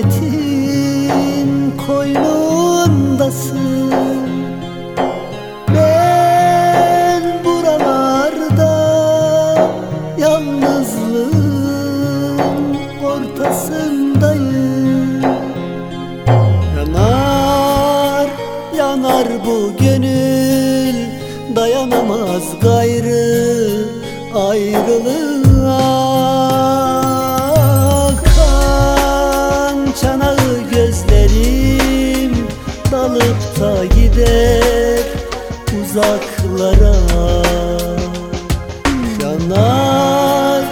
kehanetin koynundasın. Ben buralarda yalnızlığın ortasındayım. Yanar, yanar bu gönül Dayanamaz gayrı ayrılığa gözlerim dalıp da gider uzaklara. Yanar,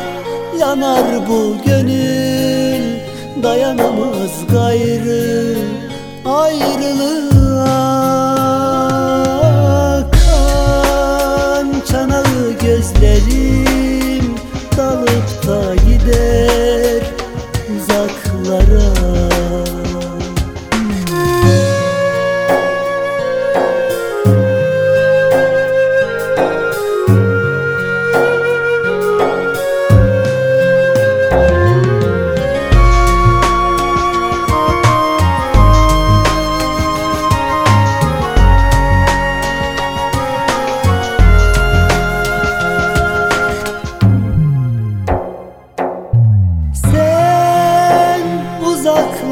yanar bu gönül dayanamaz gayrı ayrılığa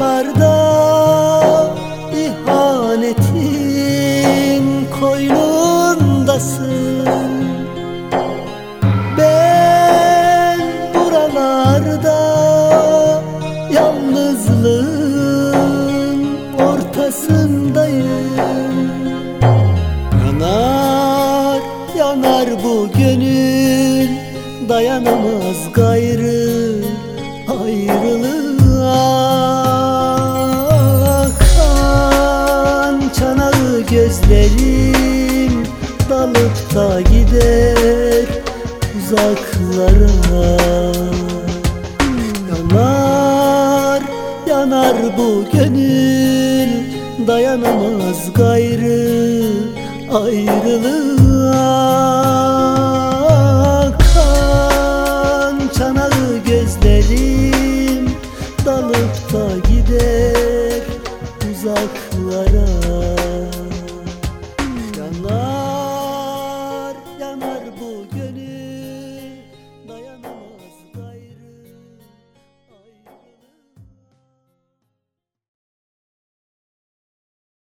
uzaklarda ihanetin koynundasın. Ben buralarda yalnızlığın ortasındayım. Yanar, yanar bu gönül Dayanamaz gayrı ayrılığa gözlerim Dalıp da gider uzaklara. Yanar, yanar bu gönül Dayanamaz gayrı ayrılığa